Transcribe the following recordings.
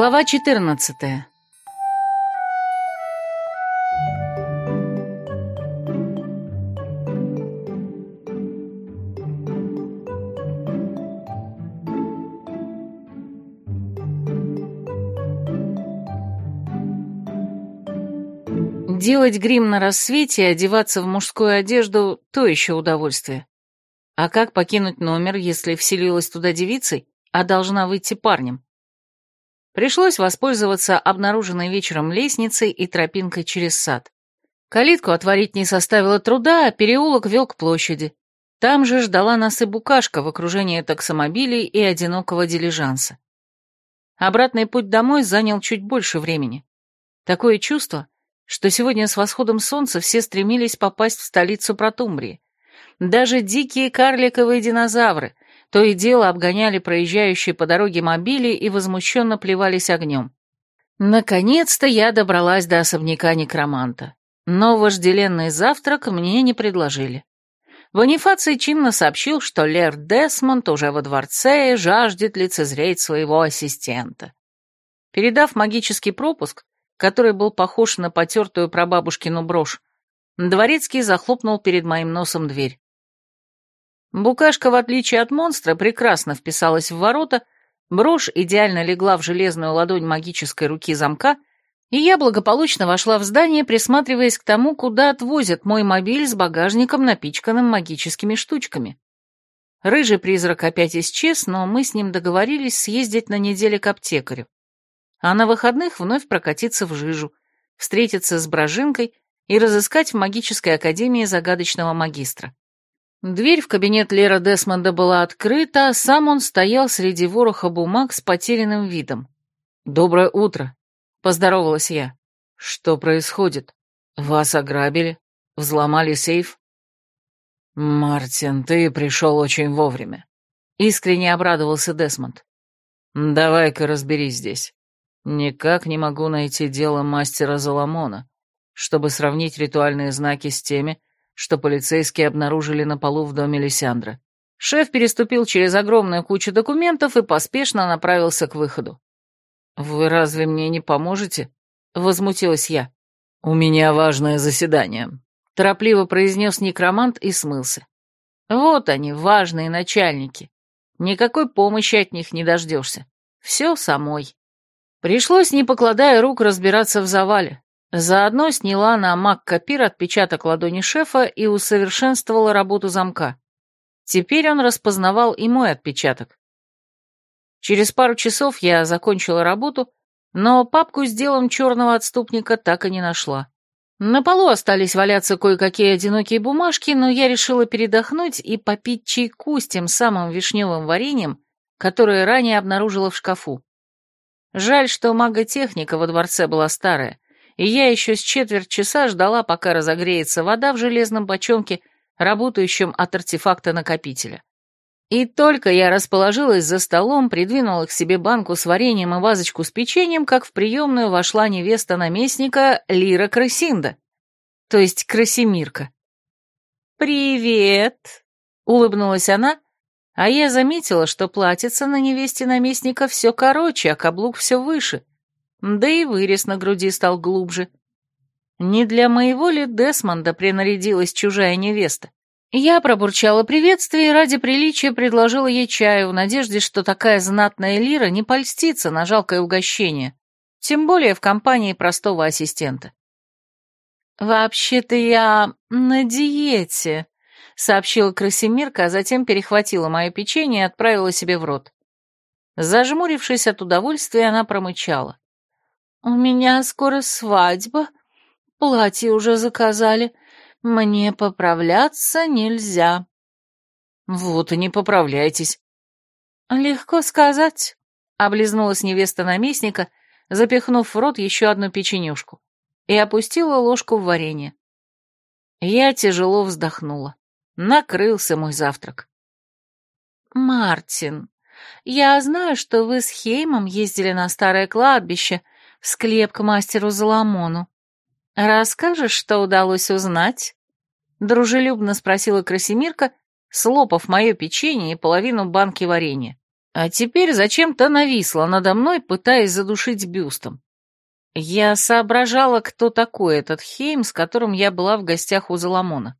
Глава 14 Делать грим на рассвете и одеваться в мужскую одежду — то еще удовольствие. А как покинуть номер, если вселилась туда девицей, а должна выйти парнем? Пришлось воспользоваться обнаруженной вечером лестницей и тропинкой через сад. Калитку отворить не составило труда, а переулок вел к площади. Там же ждала нас и букашка в окружении таксомобилей и одинокого дилижанса. Обратный путь домой занял чуть больше времени. Такое чувство, что сегодня с восходом солнца все стремились попасть в столицу Протумбрии. Даже дикие карликовые динозавры то и дело обгоняли проезжающие по дороге мобили и возмущенно плевались огнем. Наконец-то я добралась до особняка некроманта. Но вожделенный завтрак мне не предложили. Бонифаций чинно сообщил, что Лер Десмонд уже во дворце и жаждет лицезреть своего ассистента. Передав магический пропуск, который был похож на потертую прабабушкину брошь, дворецкий захлопнул перед моим носом дверь. Букашка, в отличие от монстра, прекрасно вписалась в ворота, брошь идеально легла в железную ладонь магической руки замка, и я благополучно вошла в здание, присматриваясь к тому, куда отвозят мой мобиль с багажником, напичканным магическими штучками. Рыжий призрак опять исчез, но мы с ним договорились съездить на неделю к аптекарю а на выходных вновь прокатиться в жижу, встретиться с Брожинкой и разыскать в магической академии загадочного магистра. Дверь в кабинет Лера Десмонда была открыта, а сам он стоял среди вороха бумаг с потерянным видом. «Доброе утро», — поздоровалась я. «Что происходит? Вас ограбили? Взломали сейф?» «Мартин, ты пришел очень вовремя», — искренне обрадовался Десмонд. «Давай-ка разберись здесь. Никак не могу найти дело мастера Заламона, чтобы сравнить ритуальные знаки с теми, что полицейские обнаружили на полу в доме Лисяндра. Шеф переступил через огромную кучу документов и поспешно направился к выходу. «Вы разве мне не поможете?» — возмутилась я. «У меня важное заседание», — торопливо произнес некромант и смылся. «Вот они, важные начальники. Никакой помощи от них не дождешься. Все самой». Пришлось, не покладая рук, разбираться в завале. Заодно сняла на Мак-Копир отпечаток ладони шефа и усовершенствовала работу замка. Теперь он распознавал и мой отпечаток. Через пару часов я закончила работу, но папку с делом черного отступника так и не нашла. На полу остались валяться кое-какие одинокие бумажки, но я решила передохнуть и попить чайку с тем самым вишневым вареньем, которое ранее обнаружила в шкафу. Жаль, что маготехника во дворце была старая, и я еще с четверть часа ждала, пока разогреется вода в железном бочонке, работающем от артефакта накопителя. И только я расположилась за столом, придвинула к себе банку с вареньем и вазочку с печеньем, как в приемную вошла невеста наместника Лира Красинда, то есть Красимирка. «Привет!» — улыбнулась она, а я заметила, что платьице на невесте наместника все короче, а каблук все выше. Да и вырез на груди стал глубже. Не для моего ли Десмонда принарядилась чужая невеста? Я пробурчала приветствие и ради приличия предложила ей чаю в надежде, что такая знатная лира не польстится на жалкое угощение, тем более в компании простого ассистента. «Вообще-то я на диете», сообщила Красимирка, а затем перехватила мое печенье и отправила себе в рот. Зажмурившись от удовольствия, она промычала. «У меня скоро свадьба, платье уже заказали, мне поправляться нельзя». «Вот и не поправляйтесь». «Легко сказать», — облизнулась невеста наместника, запихнув в рот еще одну печенюшку, и опустила ложку в варенье. Я тяжело вздохнула. Накрылся мой завтрак. «Мартин, я знаю, что вы с Хеймом ездили на старое кладбище, в склеп к мастеру Заламону. Расскажешь, что удалось узнать?» Дружелюбно спросила Красимирка, слопав мое печенье и половину банки варенья. А теперь зачем-то нависла надо мной, пытаясь задушить бюстом. Я соображала, кто такой этот Хейм, с которым я была в гостях у Заламона.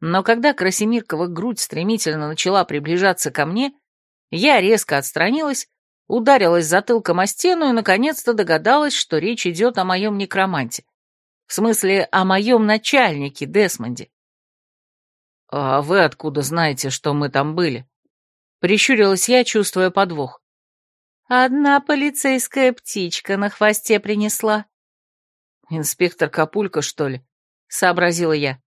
Но когда Красимиркова грудь стремительно начала приближаться ко мне, я резко отстранилась, ударилась затылком о стену и наконец-то догадалась, что речь идет о моем некроманте. В смысле, о моем начальнике Десмонде. «А вы откуда знаете, что мы там были?» Прищурилась я, чувствуя подвох. «Одна полицейская птичка на хвосте принесла». «Инспектор Капулька, что ли?» — сообразила я.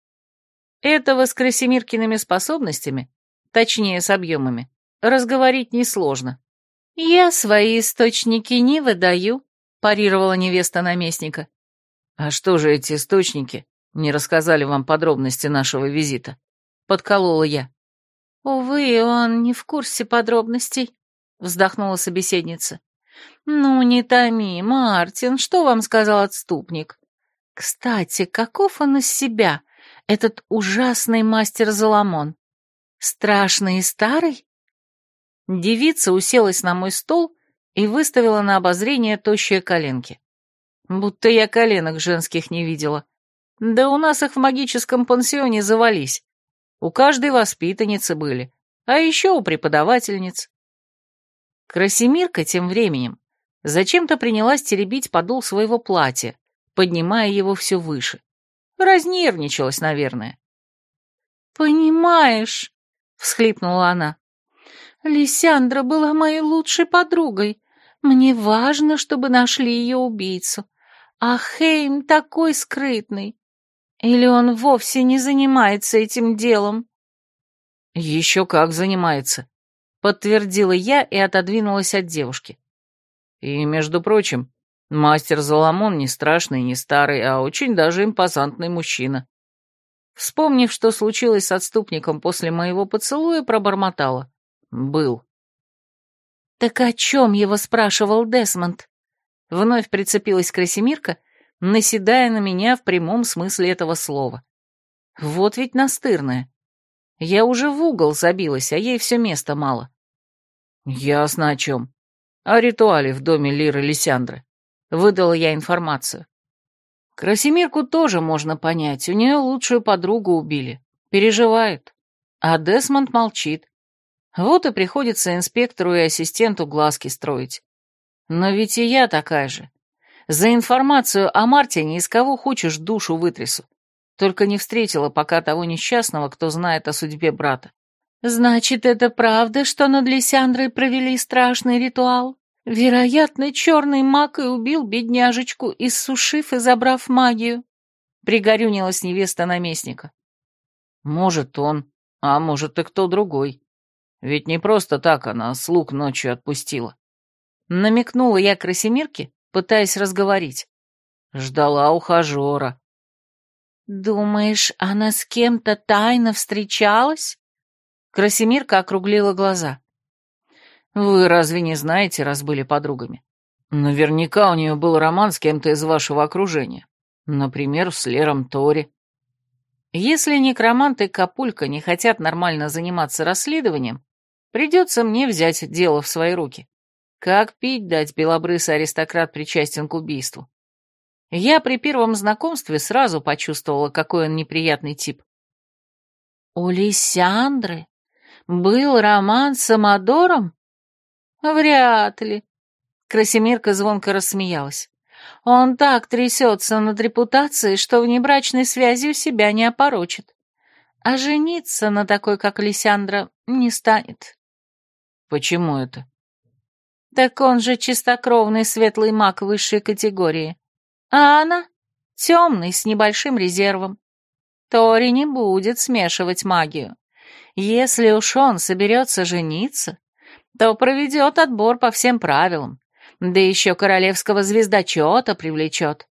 Этого с Красимиркиными способностями, точнее, с объемами, разговорить несложно. «Я свои источники не выдаю», — парировала невеста наместника. «А что же эти источники не рассказали вам подробности нашего визита?» — подколола я. «Увы, он не в курсе подробностей», — вздохнула собеседница. «Ну, не томи, Мартин, что вам сказал отступник? Кстати, каков он из себя, этот ужасный мастер Заламон? Страшный и старый?» Девица уселась на мой стол и выставила на обозрение тощие коленки. Будто я коленок женских не видела. Да у нас их в магическом пансионе завались. У каждой воспитанницы были, а еще у преподавательниц. Красимирка тем временем зачем-то принялась теребить подол своего платья, поднимая его все выше. Разнервничалась, наверное. «Понимаешь», — всхлипнула она, — «Лисяндра была моей лучшей подругой. Мне важно, чтобы нашли ее убийцу. А Хейм такой скрытный. Или он вовсе не занимается этим делом?» «Еще как занимается», — подтвердила я и отодвинулась от девушки. «И, между прочим, мастер Заламон не страшный, не старый, а очень даже импозантный мужчина». Вспомнив, что случилось с отступником после моего поцелуя, пробормотала. «Был». «Так о чем его спрашивал Десмонд?» Вновь прицепилась Красимирка, наседая на меня в прямом смысле этого слова. Вот ведь настырная. Я уже в угол забилась, а ей все места мало. Ясно о чем. О ритуале в доме Лиры Лисяндры. Выдала я информацию. Красимирку тоже можно понять, у нее лучшую подругу убили. Переживает. А Десмонд молчит. Вот и приходится инспектору и ассистенту глазки строить. Но ведь и я такая же. За информацию о Мартине из кого хочешь душу вытрясу. Только не встретила пока того несчастного, кто знает о судьбе брата. «Значит, это правда, что над Лисяндрой провели страшный ритуал? Вероятно, черный маг и убил бедняжечку, иссушив и забрав магию», — пригорюнилась невеста наместника. «Может, он, а может, и кто другой. Ведь не просто так она слуг ночью отпустила». Намекнула я Красимирке, пытаясь разговорить. Ждала ухажера. «Думаешь, она с кем-то тайно встречалась?» Красимирка округлила глаза. «Вы разве не знаете, раз были подругами? Наверняка у нее был роман с кем-то из вашего окружения. Например, с Лером Тори». Если некромант и Капулька не хотят нормально заниматься расследованием, придется мне взять дело в свои руки. Как пить дать белобрысый аристократ причастен к убийству? Я при первом знакомстве сразу почувствовала, какой он неприятный тип. У Лисяндры был роман с Амадором? Вряд ли. Красимирка звонко рассмеялась. Он так трясется над репутацией, что внебрачной связью себя не опорочит. А жениться на такой, как Лисяндра, не станет. Почему это? Так он же чистокровный светлый маг высшей категории. А она — темный, с небольшим резервом. Тори не будет смешивать магию. Если уж он соберется жениться, то проведет отбор по всем правилам, да еще королевского звездочета привлечет.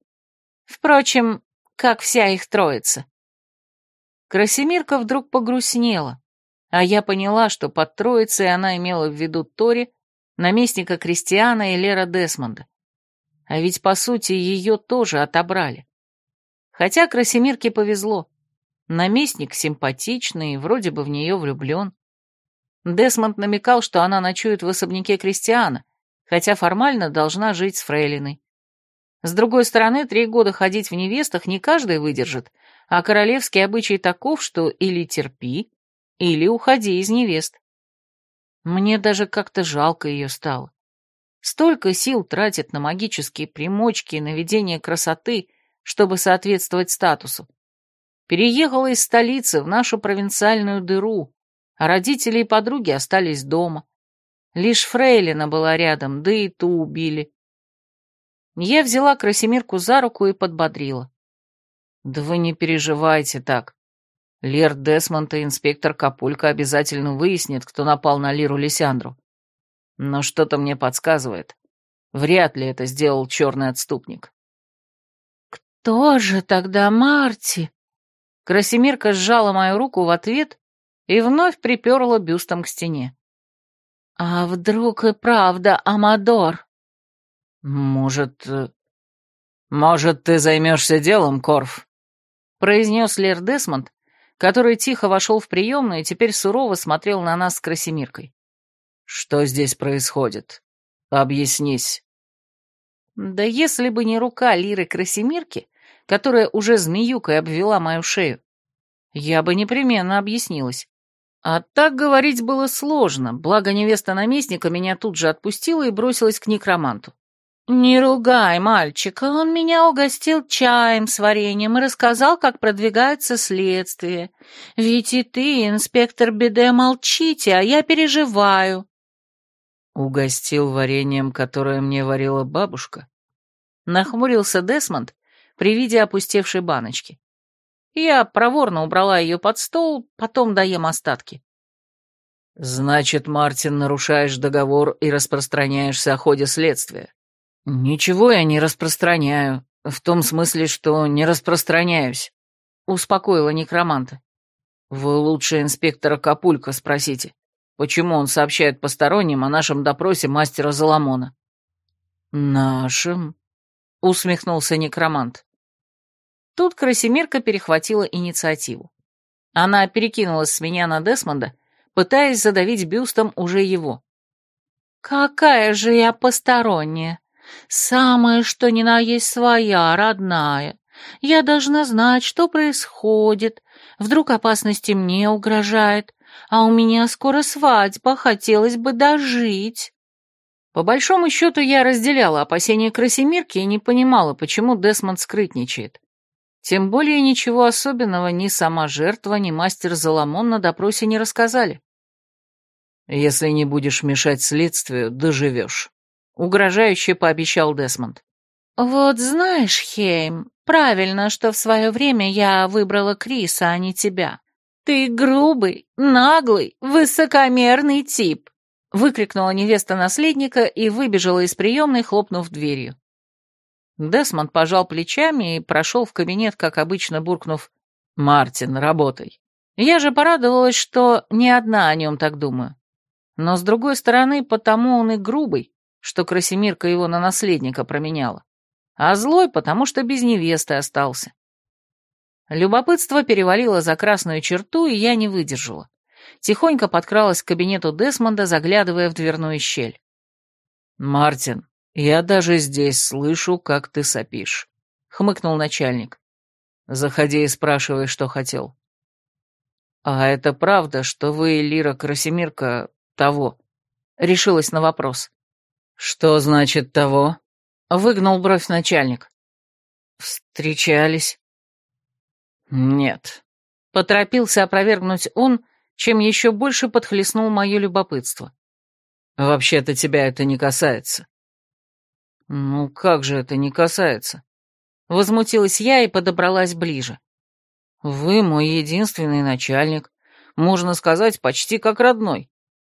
Впрочем, как вся их троица. Красимирка вдруг погрустнела, а я поняла, что под троицей она имела в виду Тори, наместника Кристиана и Лера Десмонда. А ведь, по сути, ее тоже отобрали. Хотя Красимирке повезло. Наместник симпатичный, вроде бы в нее влюблен. Десмонд намекал, что она ночует в особняке Кристиана, хотя формально должна жить с Фрейлиной. С другой стороны, три года ходить в невестах не каждый выдержит, а королевский обычай таков, что или терпи, или уходи из невест. Мне даже как-то жалко ее стало. Столько сил тратит на магические примочки и наведение красоты, чтобы соответствовать статусу. Переехала из столицы в нашу провинциальную дыру, а родители и подруги остались дома. Лишь Фрейлина была рядом, да и ту убили. Я взяла Красимирку за руку и подбодрила. «Да вы не переживайте так. Лер Десмонд и инспектор Капулька обязательно выяснят, кто напал на Лиру Лисяндру. Но что-то мне подсказывает. Вряд ли это сделал черный отступник». «Кто же тогда Марти?» Красимирка сжала мою руку в ответ и вновь приперла бюстом к стене. «А вдруг и правда Амадор?» «Может... Э, может, ты займешься делом, Корф?» произнес Лер Десмонд, который тихо вошел в приемную и теперь сурово смотрел на нас с Красимиркой. «Что здесь происходит? Объяснись». Да если бы не рука Лиры Красимирки, которая уже змеюкой обвела мою шею, я бы непременно объяснилась. А так говорить было сложно, благо невеста наместника меня тут же отпустила и бросилась к некроманту. «Не ругай мальчика, он меня угостил чаем с вареньем и рассказал, как продвигается следствие. Ведь и ты, инспектор Беде, молчите, а я переживаю». «Угостил вареньем, которое мне варила бабушка?» Нахмурился Десмонд при виде опустевшей баночки. Я проворно убрала ее под стол, потом доем остатки. «Значит, Мартин, нарушаешь договор и распространяешься о ходе следствия?» «Ничего я не распространяю, в том смысле, что не распространяюсь», — успокоила некроманта. «Вы лучше инспектора Капулька спросите, почему он сообщает посторонним о нашем допросе мастера Заламона». «Нашим?» — усмехнулся некромант. Тут Красимирка перехватила инициативу. Она перекинулась с меня на Десмонда, пытаясь задавить бюстом уже его. «Какая же я посторонняя! Самое, что ни на есть своя, родная. Я должна знать, что происходит. Вдруг опасности мне угрожает, а у меня скоро свадьба, хотелось бы дожить». По большому счету, я разделяла опасения Красимирки и не понимала, почему Десмонд скрытничает. Тем более ничего особенного ни сама жертва, ни мастер Заламон на допросе не рассказали. «Если не будешь мешать следствию, доживешь», — угрожающе пообещал Десмонд. «Вот знаешь, Хейм, правильно, что в свое время я выбрала Криса, а не тебя. Ты грубый, наглый, высокомерный тип», — выкрикнула невеста наследника и выбежала из приемной, хлопнув дверью. Десмонд пожал плечами и прошел в кабинет, как обычно, буркнув «Мартин, работай». Я же порадовалась, что не одна о нем так думаю. Но, с другой стороны, потому он и грубый, что Красимирка его на наследника променяла, а злой, потому что без невесты остался. Любопытство перевалило за красную черту, и я не выдержала. Тихонько подкралась к кабинету Десмонда, заглядывая в дверную щель. «Мартин, «Я даже здесь слышу, как ты сопишь», — хмыкнул начальник. «Заходи и спрашивай, что хотел». «А это правда, что вы, Лира Красимирка, того?» — решилась на вопрос. «Что значит того?» — выгнал бровь начальник. «Встречались?» «Нет», — поторопился опровергнуть он, чем еще больше подхлестнул мое любопытство. «Вообще-то тебя это не касается». «Ну как же это не касается?» Возмутилась я и подобралась ближе. «Вы мой единственный начальник, можно сказать, почти как родной.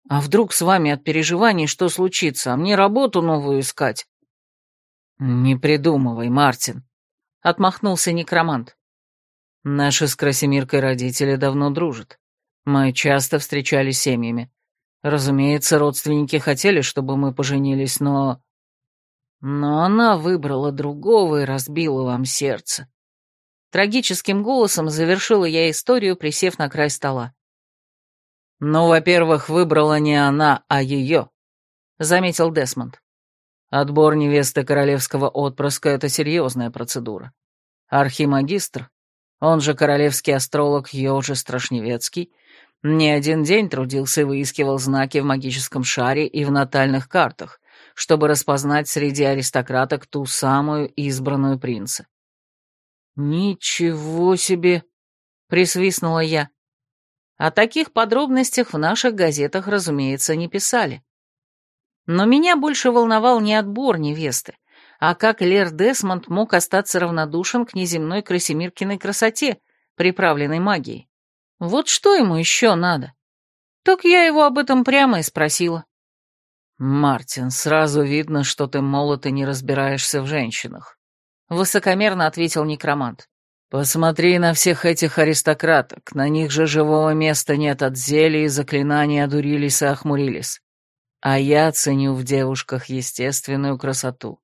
А вдруг с вами от переживаний что случится, а мне работу новую искать?» «Не придумывай, Мартин», — отмахнулся некромант. «Наши с Красимиркой родители давно дружат. Мы часто встречались семьями. Разумеется, родственники хотели, чтобы мы поженились, но...» Но она выбрала другого и разбила вам сердце. Трагическим голосом завершила я историю, присев на край стола. «Ну, во-первых, выбрала не она, а ее», — заметил Десмонд. «Отбор невесты королевского отпрыска — это серьезная процедура. Архимагистр, он же королевский астролог Йожи Страшневецкий, не один день трудился и выискивал знаки в магическом шаре и в натальных картах, чтобы распознать среди аристократок ту самую избранную принца. «Ничего себе!» — присвистнула я. О таких подробностях в наших газетах, разумеется, не писали. Но меня больше волновал не отбор невесты, а как Лер Десмонд мог остаться равнодушен к неземной Красимиркиной красоте, приправленной магией. Вот что ему еще надо? Так я его об этом прямо и спросила. «Мартин, сразу видно, что ты молод и не разбираешься в женщинах», — высокомерно ответил некромант. «Посмотри на всех этих аристократок, на них же живого места нет от зелий, заклинаний одурились и охмурились. А я ценю в девушках естественную красоту.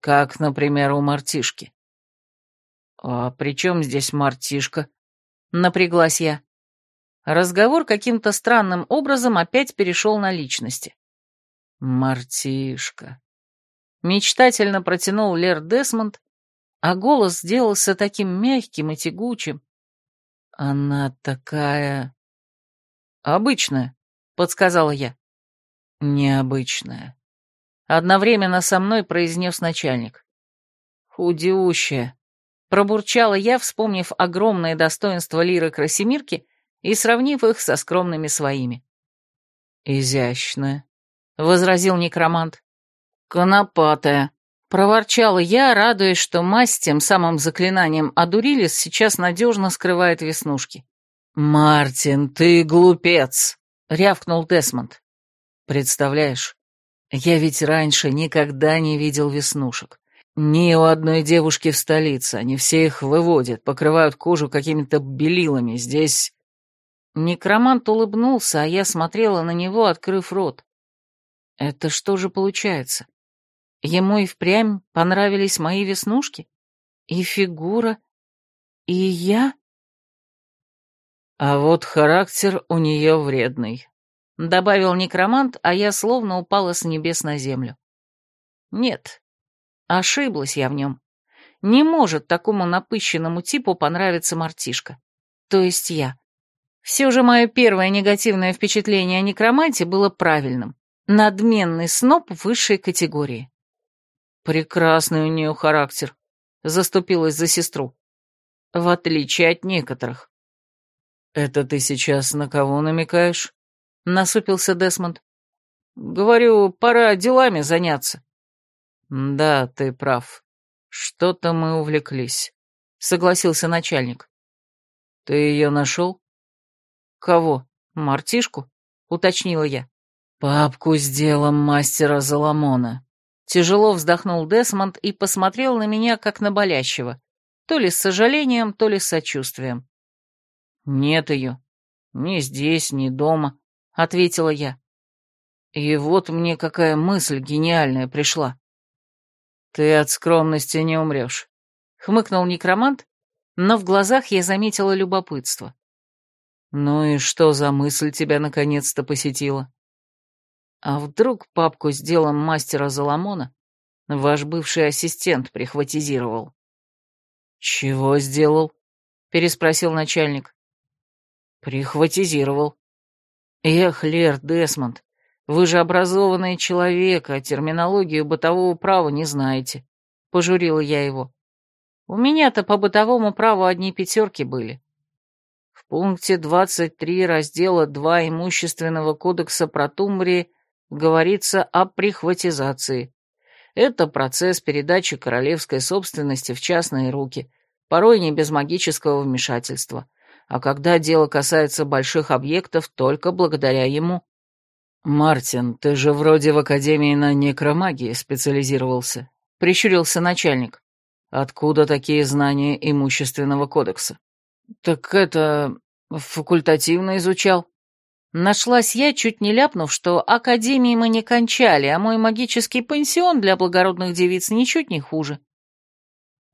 Как, например, у мартишки». «А при чем здесь мартишка?» — напряглась я. Разговор каким-то странным образом опять перешел на личности. «Мартишка». Мечтательно протянул Лер Десмонд, а голос сделался таким мягким и тягучим. «Она такая...» «Обычная», — подсказала я. «Необычная», — одновременно со мной произнес начальник. «Худющая», — пробурчала я, вспомнив огромное достоинство Лиры Красимирки и сравнив их со скромными своими. «Изящная», возразил некромант. «Конопатая», — проворчала я, радуясь, что мазь тем самым заклинанием Адурилис сейчас надежно скрывает веснушки. «Мартин, ты глупец!» — рявкнул Десмонд. «Представляешь, я ведь раньше никогда не видел веснушек. Ни у одной девушки в столице, они все их выводят, покрывают кожу какими-то белилами. Здесь...» Некромант улыбнулся, а я смотрела на него, открыв рот. Это что же получается? Ему и впрямь понравились мои веснушки? И фигура? И я? А вот характер у нее вредный, — добавил некромант, а я словно упала с небес на землю. Нет, ошиблась я в нем. Не может такому напыщенному типу понравиться мартишка. То есть я. Все же мое первое негативное впечатление о некроманте было правильным. Надменный сноб высшей категории. Прекрасный у нее характер, заступилась за сестру. В отличие от некоторых. Это ты сейчас на кого намекаешь? Насупился Десмонд. Говорю, пора делами заняться. Да, ты прав. Что-то мы увлеклись, согласился начальник. Ты ее нашел? Кого? Мартишку? Уточнила я. «Папку с делом мастера Заламона». Тяжело вздохнул Десмонд и посмотрел на меня, как на болящего, то ли с сожалением, то ли с сочувствием. «Нет ее. Ни здесь, ни дома», — ответила я. И вот мне какая мысль гениальная пришла. «Ты от скромности не умрешь», — хмыкнул некромант, но в глазах я заметила любопытство. «Ну и что за мысль тебя наконец-то посетила?» А вдруг папку с делом мастера Заламона ваш бывший ассистент прихватизировал? «Чего сделал?» — переспросил начальник. «Прихватизировал». «Эх, Лер Десмонд, вы же образованный человек, а терминологию бытового права не знаете», — пожурила я его. «У меня-то по бытовому праву одни пятерки были». В пункте 23 раздела 2 Имущественного кодекса Протумбрии говорится о прихватизации. Это процесс передачи королевской собственности в частные руки, порой не без магического вмешательства, а когда дело касается больших объектов, только благодаря ему. «Мартин, ты же вроде в Академии на некромагии специализировался», — прищурился начальник. «Откуда такие знания имущественного кодекса?» «Так это... факультативно изучал», Нашлась я, чуть не ляпнув, что академии мы не кончали, а мой магический пансион для благородных девиц ничуть не хуже.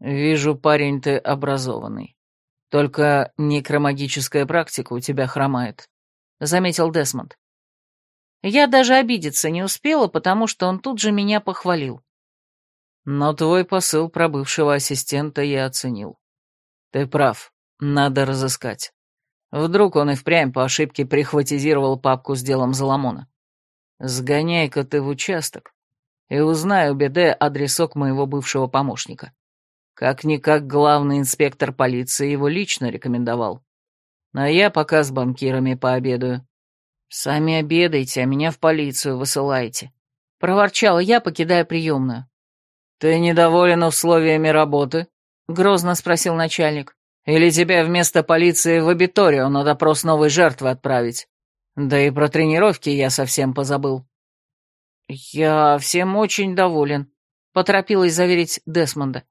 Вижу, парень, ты образованный. Только некромагическая практика у тебя хромает. — заметил Десмонд. Я даже обидеться не успела, потому что он тут же меня похвалил. Но твой посыл про бывшего ассистента я оценил. Ты прав, надо разыскать. Вдруг он и впрямь по ошибке прихватизировал папку с делом Заломона. Сгоняй-ка ты в участок и узнай у БД адресок моего бывшего помощника. Как-никак главный инспектор полиции его лично рекомендовал. А я пока с банкирами пообедаю. Сами обедайте, а меня в полицию высылайте. Проворчала я, покидая приемную. «Ты недоволен условиями работы?» — грозно спросил начальник. «Или тебя вместо полиции в абиторию на допрос новой жертвы отправить? Да и про тренировки я совсем позабыл». «Я всем очень доволен», — поторопилась заверить Десмонда.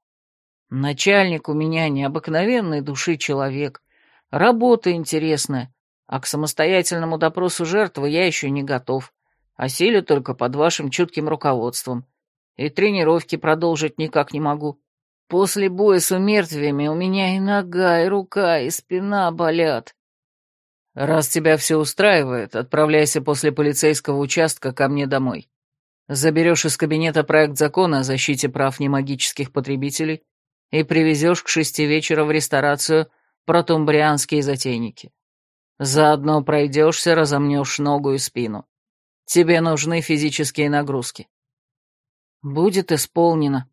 «Начальник у меня необыкновенной души человек, работа интересная, а к самостоятельному допросу жертвы я еще не готов, осилю только под вашим чутким руководством, и тренировки продолжить никак не могу. После боя с умертвиями у меня и нога, и рука, и спина болят». «Раз тебя все устраивает, отправляйся после полицейского участка ко мне домой. Заберешь из кабинета проект закона о защите прав немагических потребителей и привезешь к шести вечера в ресторацию протумбрианские затейники. Заодно пройдешься, разомнешь ногу и спину. Тебе нужны физические нагрузки. Будет исполнено.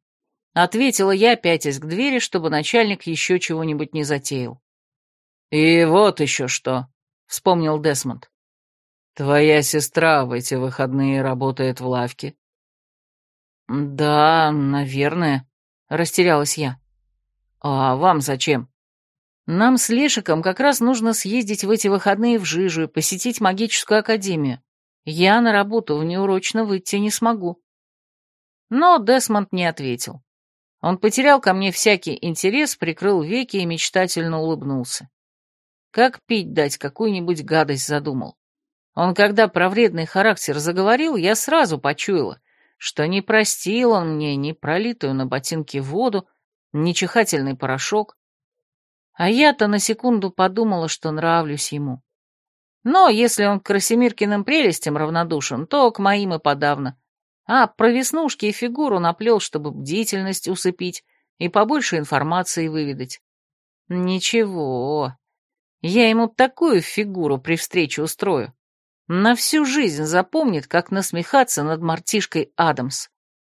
Ответила я, пятясь к двери, чтобы начальник еще чего-нибудь не затеял. И вот еще что, вспомнил Десмонд. Твоя сестра в эти выходные работает в лавке? Да, наверное, растерялась я. А вам зачем? Нам с Лешиком как раз нужно съездить в эти выходные в Жижу и посетить магическую академию. Я на работу внеурочно выйти не смогу. Но Десмонд не ответил. Он потерял ко мне всякий интерес, прикрыл веки и мечтательно улыбнулся. Как пить дать, какую-нибудь гадость задумал. Он, когда про вредный характер заговорил, я сразу почуяла, что не простил он мне ни пролитую на ботинки воду, ни чихательный порошок. А я-то на секунду подумала, что нравлюсь ему. Но если он к Красимиркиным прелестям равнодушен, то к моим и подавно. А про веснушки и фигуру наплел, чтобы бдительность усыпить и побольше информации выведать. Ничего, я ему такую фигуру при встрече устрою. На всю жизнь запомнит, как насмехаться над мартишкой Адамс.